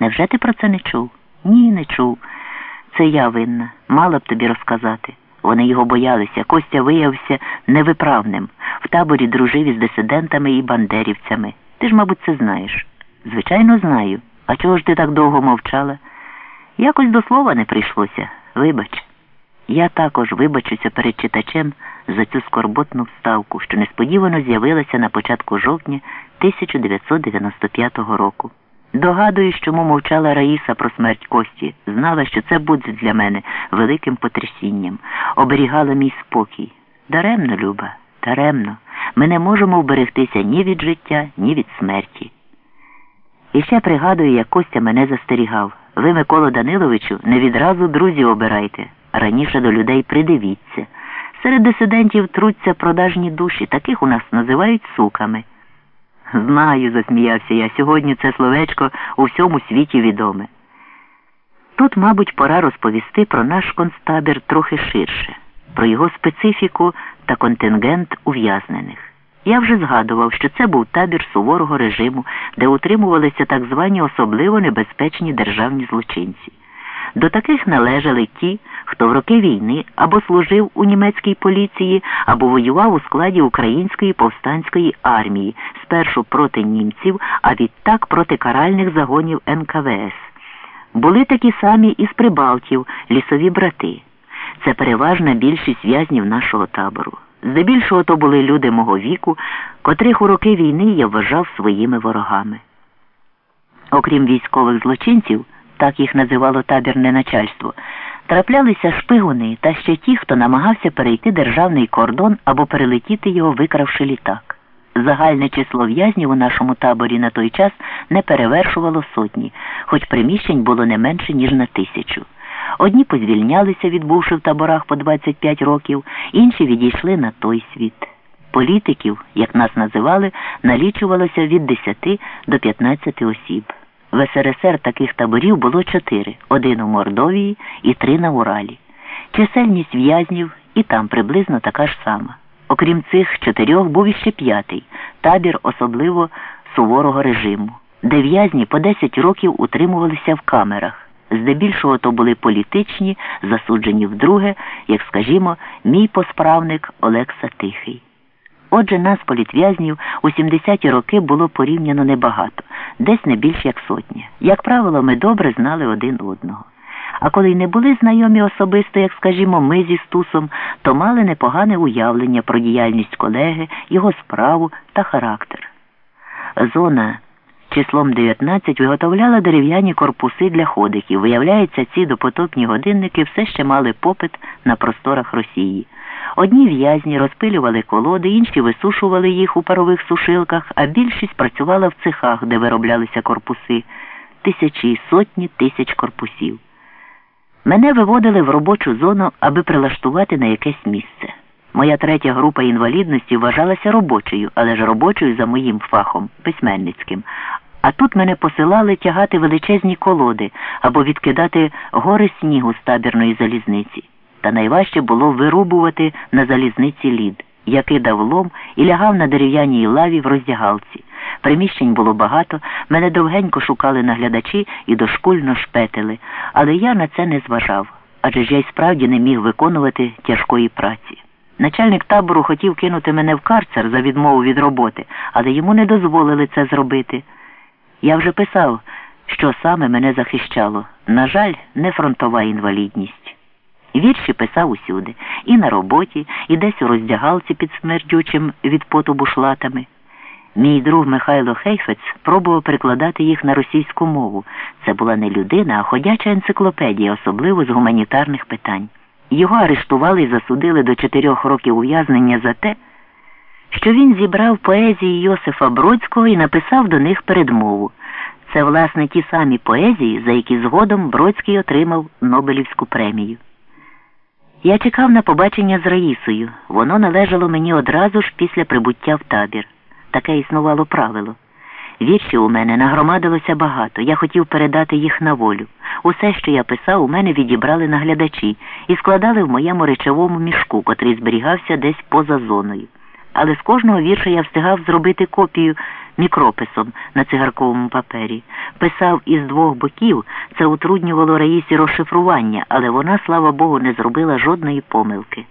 Невже ти про це не чув? Ні, не чув. Це я винна. Мала б тобі розказати. Вони його боялися. Костя виявився невиправним. В таборі дружив із дисидентами і бандерівцями. Ти ж, мабуть, це знаєш. Звичайно, знаю. А чого ж ти так довго мовчала? Якось до слова не прийшлося. Вибач. Я також вибачуся перед читачем за цю скорботну вставку, що несподівано з'явилася на початку жовтня 1995 року. Догадуюсь, чому мовчала Раїса про смерть Кості, знала, що це буде для мене великим потрясінням, оберігала мій спокій. Даремно, Люба, даремно. Ми не можемо вберегтися ні від життя, ні від смерті. І ще пригадую, як Костя мене застерігав. Ви, Микола Даниловичу, не відразу друзі обирайте, раніше до людей придивіться. Серед дисидентів труться продажні душі, таких у нас називають суками. Знаю, засміявся я. Сьогодні це словечко у всьому світі відоме. Тут, мабуть, пора розповісти про наш концтабір трохи ширше, про його специфіку та контингент ув'язнених. Я вже згадував, що це був табір суворого режиму, де утримувалися так звані особливо небезпечні державні злочинці. До таких належали ті, хто в роки війни або служив у німецькій поліції, або воював у складі української повстанської армії, спершу проти німців, а відтак проти каральних загонів НКВС. Були такі самі і з Прибалтів, лісові брати. Це переважна більшість в'язнів нашого табору. Здебільшого то були люди мого віку, котрих у роки війни я вважав своїми ворогами. Окрім військових злочинців, так їх називало табірне начальство, траплялися шпигуни та ще ті, хто намагався перейти державний кордон або перелетіти його, викравши літак. Загальне число в'язнів у нашому таборі на той час не перевершувало сотні, хоч приміщень було не менше, ніж на тисячу. Одні позвільнялися, відбувши в таборах по 25 років, інші відійшли на той світ. Політиків, як нас називали, налічувалося від 10 до 15 осіб. В СРСР таких таборів було чотири: один у Мордовії і три на Уралі. Чисельність в'язнів і там приблизно така ж сама. Окрім цих чотирьох був іще п'ятий табір особливо суворого режиму, де в'язні по 10 років утримувалися в камерах. Здебільшого то були політичні, засуджені вдруге, як скажімо, мій посправник Олекса Тихий. Отже, нас, політв'язнів, у 70-ті роки було порівняно небагато, десь не більш як сотня. Як правило, ми добре знали один одного. А коли й не були знайомі особисто, як скажімо, ми зі Стусом, то мали непогане уявлення про діяльність колеги, його справу та характер. Зона числом 19 виготовляла дерев'яні корпуси для ходиків. Виявляється, ці допотопні годинники все ще мали попит на просторах Росії. Одні в'язні розпилювали колоди, інші висушували їх у парових сушилках, а більшість працювала в цехах, де вироблялися корпуси, тисячі сотні тисяч корпусів. Мене виводили в робочу зону, аби прилаштувати на якесь місце. Моя третя група інвалідності вважалася робочою, але ж робочою за моїм фахом, письменницьким. А тут мене посилали тягати величезні колоди або відкидати гори снігу з табірної залізниці. Та найважче було вирубувати на залізниці лід. Я кидав лом і лягав на дерев'яній лаві в роздягалці. Приміщень було багато, мене довгенько шукали наглядачі і дошкульно шпетили, але я на це не зважав, адже ж я й справді не міг виконувати тяжкої праці. Начальник табору хотів кинути мене в карцер за відмову від роботи, але йому не дозволили це зробити. Я вже писав, що саме мене захищало. На жаль, не фронтова інвалідність. Вірші писав усюди, і на роботі, і десь у роздягалці під смердючим від поту бушлатами. Мій друг Михайло Хейфець пробував перекладати їх на російську мову. Це була не людина, а ходяча енциклопедія, особливо з гуманітарних питань. Його арештували і засудили до чотирьох років ув'язнення за те, що він зібрав поезії Йосифа Бродського і написав до них передмову. Це, власне, ті самі поезії, за які згодом Бродський отримав Нобелівську премію. Я чекав на побачення з Раїсою. Воно належало мені одразу ж після прибуття в табір. Таке існувало правило. Віршів у мене нагромадилося багато. Я хотів передати їх на волю. Усе, що я писав, у мене відібрали наглядачі і складали в моєму речовому мішку, котрий зберігався десь поза зоною. Але з кожного вірша я встигав зробити копію мікрописом на цигарковому папері. Писав із двох боків, це утруднювало Раїсі розшифрування, але вона, слава Богу, не зробила жодної помилки.